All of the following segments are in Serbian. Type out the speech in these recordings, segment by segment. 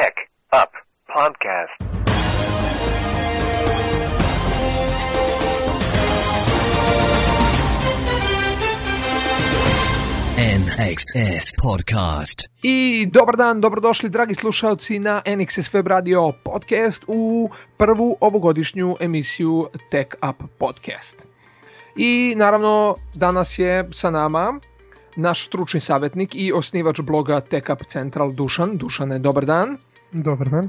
Tech Up Podcast. NXS Podcast. I dobar dan, dobrodošli dragi slušalci na NXS Web Radio podcast u prvu ovogodišnju emisiju Tech Up Podcast. I naravno danas je sa nama naš stručni savjetnik i osnivač bloga Tech Up Central Dušan. Dušane, dobar dan. Dobar dan.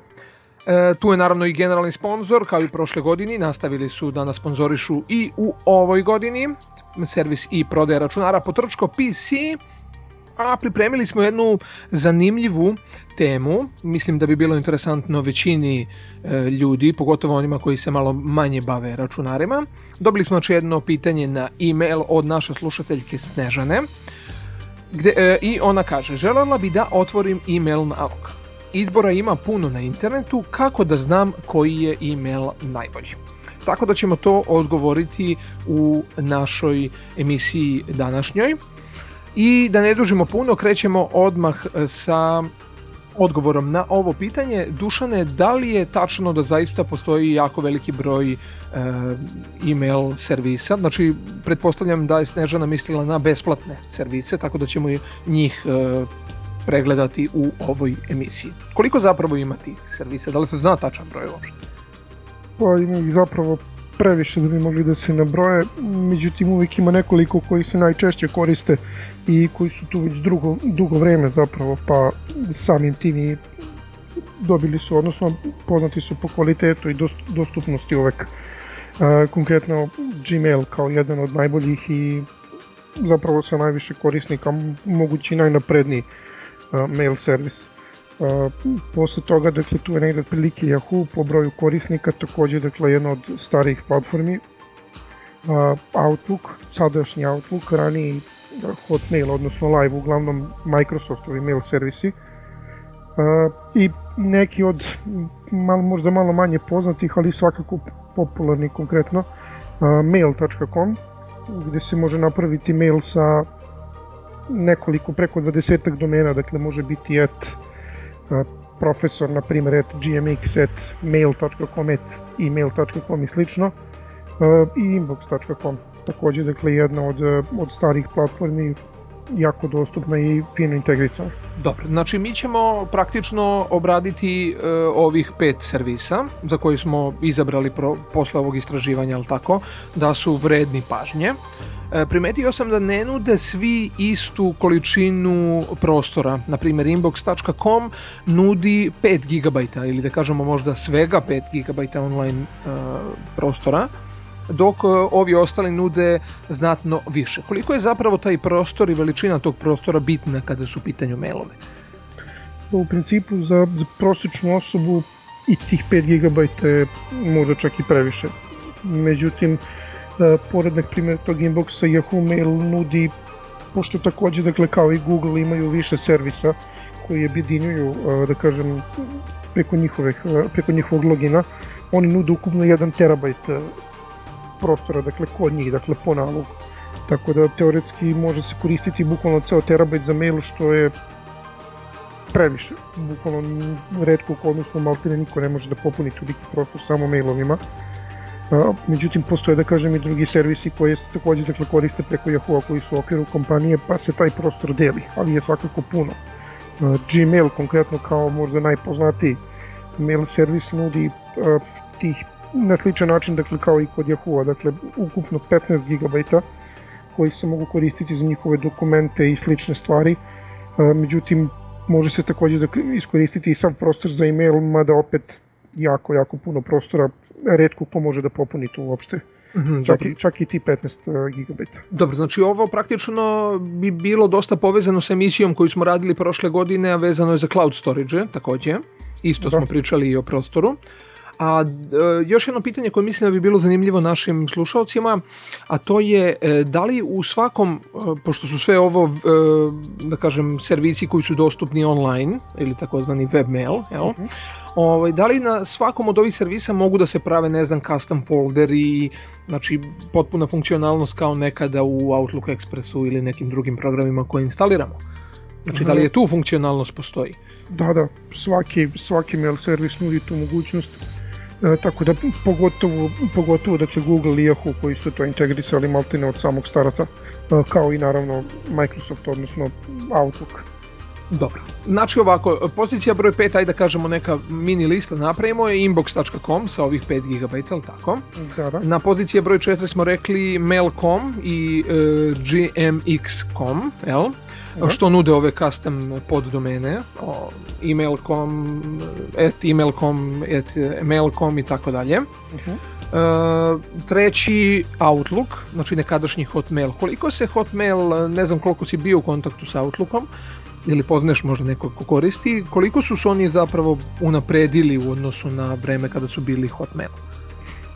E, tu je naravno i generalni sponsor, kao i prošle godini, nastavili su da nas sponzorišu i u ovoj godini, servis i prodaje računara Potrčko PC, a pripremili smo jednu zanimljivu temu, mislim da bi bilo interesantno većini e, ljudi, pogotovo onima koji se malo manje bave računarima. Dobili smo znači jedno pitanje na e-mail od naše slušateljke Snežane, gde, e, i ona kaže, želela bi da otvorim e-mail nalog. Izbora ima puno na internetu, kako da znam koji je e-mail najbolji. Tako da ćemo to odgovoriti u našoj emisiji današnjoj. I da ne dužimo puno, krećemo odmah e, sa odgovorom na ovo pitanje. Dušane, da li je tačno da zaista postoji jako veliki broj email servisa? Znači, pretpostavljam da je Snežana mislila na besplatne servise, tako da ćemo njih e, pregledati u ovoj emisiji. Koliko zapravo ima tih servisa? Da li se zna tačan broj uopšte? Pa ima ih zapravo previše da bi mogli da se nabroje, međutim uvijek ima nekoliko koji se najčešće koriste i koji su tu već drugo, dugo vreme zapravo, pa samim tim i dobili su, odnosno poznati su po kvalitetu i dostupnosti uvek. Konkretno Gmail kao jedan od najboljih i zapravo sa najviše korisnika, mogući najnapredniji mail servis. Posle toga, dakle, tu je negde otprilike Yahoo po broju korisnika, takođe, dakle, jedna od starijih platformi. Outlook, sadašnji Outlook, raniji Hotmail, odnosno Live, uglavnom Microsoftovi mail servisi. I neki od malo, možda malo manje poznatih, ali svakako popularni konkretno, mail.com, gde se može napraviti mail sa nekoliko, preko 20 domena, dakle može biti et profesor, na primjer, et gmx, et mail.com, et email.com i slično, i inbox.com. Takođe, dakle, jedna od, od starih platformi jako dostupna i fino integrisana. Dobro, znači mi ćemo praktično obraditi e, ovih pet servisa za koje smo izabrali pro, posle ovog istraživanja, ali tako, da su vredni pažnje. E, primetio sam da ne nude svi istu količinu prostora. Na primjer, inbox.com nudi 5 GB ili da kažemo možda svega 5 GB online e, prostora dok e, ovi ostali nude znatno više. Koliko je zapravo taj prostor i veličina tog prostora bitna kada su u pitanju mailove? U principu za, za prosječnu osobu i tih 5 GB je možda čak i previše. Međutim, e, pored nek primjer tog inboxa Yahoo Mail nudi, pošto takođe dakle kao i Google imaju više servisa koji objedinjuju, e, da kažem, preko, njihovih, preko njihovog logina, oni nude ukupno 1 terabajt prostora, dakle kod njih, dakle po nalogu. Tako da teoretski može se koristiti bukvalno ceo terabajt za mail što je previše. Bukvalno redko, odnosno maltene niko ne može da popuni toliki prostor samo mailovima. Međutim, postoje da kažem i drugi servisi koji se takođe dakle, koriste preko Yahoo koji su u okviru kompanije, pa se taj prostor deli, ali je svakako puno. Gmail konkretno kao možda najpoznatiji mail servis nudi tih na sličan način dakle, kao i kod Yahoo, dakle ukupno 15 GB koji se mogu koristiti za njihove dokumente i slične stvari. E, međutim, može se takođe da iskoristiti i sav prostor za email, mada opet jako, jako puno prostora, redko ko može da popuni to uopšte. Mm čak, i, čak i ti 15 e, GB. Dobro, znači ovo praktično bi bilo dosta povezano sa emisijom koju smo radili prošle godine, a vezano je za cloud storage takođe. Isto da. smo pričali i o prostoru. Uh, A e, još jedno pitanje koje mislim da bi bilo zanimljivo našim slušalcima, a to je e, da li u svakom, e, pošto su sve ovo, da kažem, servisi koji su dostupni online, ili takozvani webmail, jel? Mhm. -huh. Ovaj, da li na svakom od ovih servisa mogu da se prave, ne znam, custom folderi, znači potpuna funkcionalnost kao nekada u Outlook Expressu ili nekim drugim programima koje instaliramo? Znači, da li je tu funkcionalnost postoji? Da, da, svaki, svaki mail servis nudi tu mogućnost. E, tako da pogotovo, pogotovo dakle Google i Yahoo koji su to integrisali maltene od samog starata, e, kao i naravno Microsoft, odnosno Outlook. Dobro. Znači ovako, pozicija broj 5, ajde da kažemo neka mini lista napravimo je inbox.com sa ovih 5 GB, ali tako? Da. Na poziciji broj 4 smo rekli mail.com i e, gmx.com, jel? Mhm. Što nude ove custom poddomene, o, email.com, at email.com, at mail.com i tako dalje. Mhm. E, treći Outlook, znači nekadašnji Hotmail. Koliko se Hotmail, ne znam koliko si bio u kontaktu sa Outlookom, ili poznaješ možda nekog ko koristi, koliko su se oni zapravo unapredili u odnosu na vreme kada su bili Hotmail?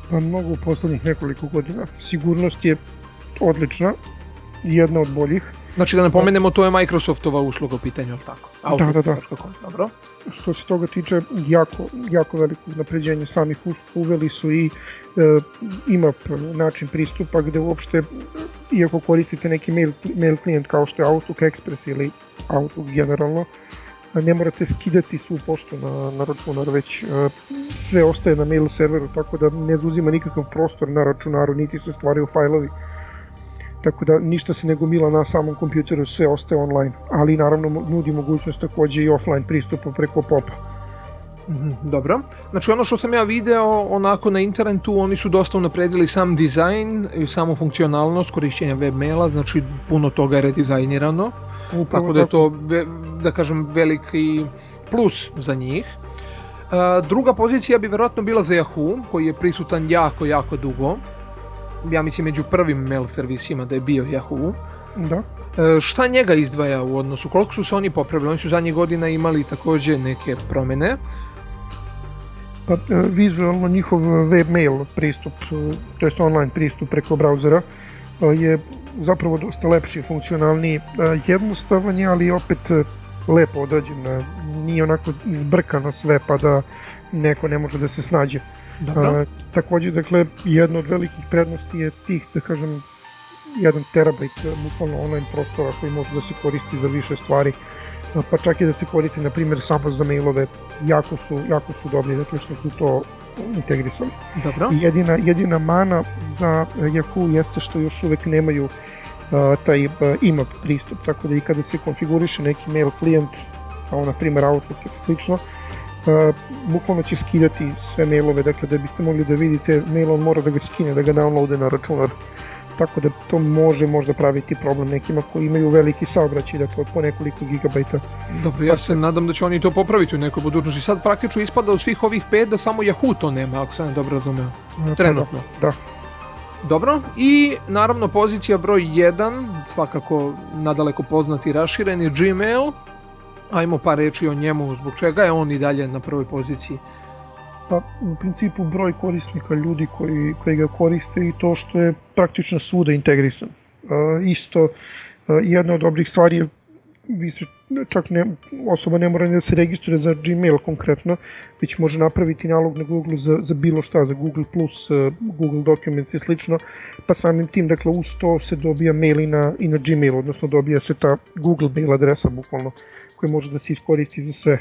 Pa mnogo u poslednjih nekoliko godina. Sigurnost je odlična, jedna od boljih. Znači da napomenemo, to je Microsoftova usluga u pitanju, ali tako? Da, da, da. Outlook.com, Dobro. Što se toga tiče, jako, jako veliko napređenje samih usluga. Uveli su i e, IMAP način pristupa gde uopšte, iako koristite neki mail, mail klijent kao što je Outlook Express ili Outlook generalno, ne morate skidati svu poštu na, na računar, već e, sve ostaje na mail serveru, tako da ne uzima nikakav prostor na računaru, niti se stvaraju fajlovi. Tako da ništa se ne gomila na samom kompjuteru, sve ostaje online, ali naravno nudi mogućnost takođe i offline pristupa preko popa. Mhm, Dobro. Znači ono što sam ja video onako na internetu, oni su dosta unapredili sam dizajn i samu funkcionalnost korišćenja webmaila, znači puno toga je redizajnirano, Upravo tako da je to, da kažem, veliki plus za njih. Druga pozicija bi verovatno bila za Yahoo, koji je prisutan jako, jako dugo. Ja mislim među prvim mail servisima da je bio Yahoo. Da. E, šta njega izdvaja u odnosu? Koliko su se oni popravili? Oni su zadnjih godina imali takođe neke promene. Pa e, vizualno njihov webmail pristup, e, to jest online pristup preko brauzera je zapravo dosta lepši, funkcionalniji, e, jednostavan je, ali opet e, lepo odrađen, e, nije onako izbrkano sve pa da neko ne može da se snađe. Dobro. A, takođe, dakle, jedna od velikih prednosti je tih, da kažem, 1 terabajt e, bukvalno online prostora koji može da se koristi za više stvari, pa čak i da se koristi, na primjer, samo za mailove, jako su, jako su dobri, dakle, što su to integrisali. Dobro. Jedina, jedina mana za e, Yahoo jeste što još uvek nemaju a, taj a, IMAP pristup, tako da i kada se konfiguriše neki mail klijent, kao na primjer Outlook ili slično, a, bukvalno će skidati sve mailove, dakle da biste mogli da vidite mail, on mora da ga skine, da ga downloade na računar. Tako da to može možda praviti problem nekima koji imaju veliki saobraćaj, dakle od po nekoliko gigabajta. Dobro, ja se nadam da će oni to popraviti u nekoj budućnosti. Sad praktično ispada od svih ovih pet da samo Yahoo to nema, ako sam dobro razumeo. A, pa Trenutno. Da, Dobro, i naravno pozicija broj 1, svakako nadaleko poznat i raširen je Gmail. Ajmo par reči o njemu, zbog čega je on i dalje na prvoj poziciji. Pa u principu broj korisnika ljudi koji, koji ga koriste i to što je praktično svuda integrisan. E, isto e, jedna od dobrih stvari je više, čak ne, osoba ne mora da se registruje za Gmail konkretno, već može napraviti nalog na Google za, za bilo šta, za Google+, e, Google Documents i slično, pa samim tim, dakle, uz to se dobija mail i na, i na Gmail, odnosno dobija se ta Google mail adresa, bukvalno, koja može da se iskoristi za sve.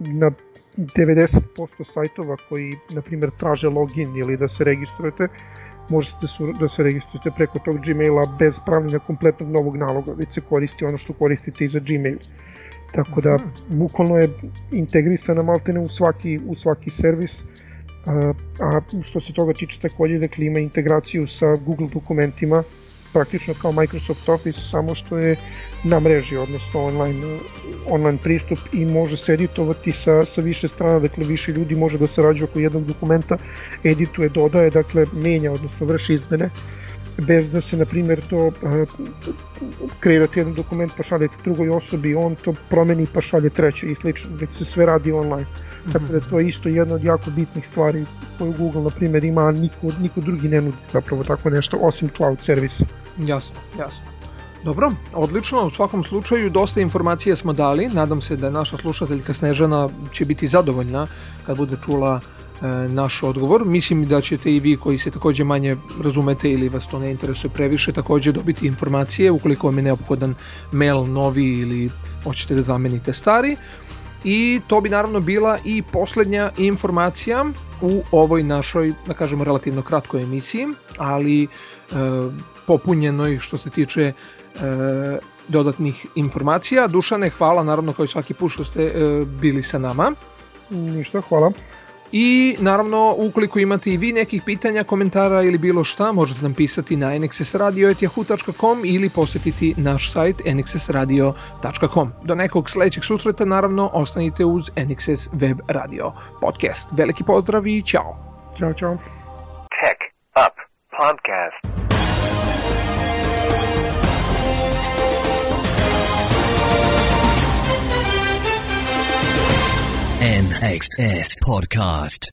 Na 90% sajtova koji, na primjer, traže login ili da se registrujete, možete su, da se registrujete preko tog Gmaila bez pravljanja kompletnog novog naloga, već se koristi ono što koristite i za Gmail. Tako da, bukvalno je integrisana maltene u svaki, u svaki servis, a, a što se toga tiče takođe, dakle ima integraciju sa Google dokumentima, praktično kao Microsoft Office, samo što je na mreži, odnosno online, online pristup i može se editovati sa, sa više strana, dakle više ljudi može da sarađuje oko jednog dokumenta, edituje, dodaje, dakle menja, odnosno vrši izmene, bez da se, na primjer, to uh, kreirate jedan dokument pa šaljete drugoj osobi, on to promeni pa šalje treće i slično, već se sve radi online. Tako da to je isto jedna od jako bitnih stvari koju Google, na primjer, ima, a niko, niko drugi ne nudi zapravo tako nešto, osim cloud servisa. Jasno, jasno. Dobro, odlično, u svakom slučaju dosta informacija smo dali, nadam se da naša slušateljka Snežana će biti zadovoljna kad bude čula e, naš odgovor. Mislim da ćete i vi koji se takođe manje razumete ili vas to ne interesuje previše takođe dobiti informacije ukoliko vam je neophodan mail novi ili hoćete da zamenite stari. I to bi naravno bila i poslednja informacija u ovoj našoj, da kažemo, relativno kratkoj emisiji, ali e, popunjenoj što se tiče e, dodatnih informacija. Dušane, hvala naravno kao i svaki put što ste e, bili sa nama. Ništa, hvala. I naravno, ukoliko imate i vi nekih pitanja, komentara ili bilo šta, možete nam pisati na nxsradio.yahoo.com ili posetiti naš sajt nxsradio.com. Do nekog sledećeg susreta, naravno, ostanite uz NXS Web Radio podcast. Veliki pozdrav i čao! Ćao, čao. Tech Up Podcast. NXS Podcast.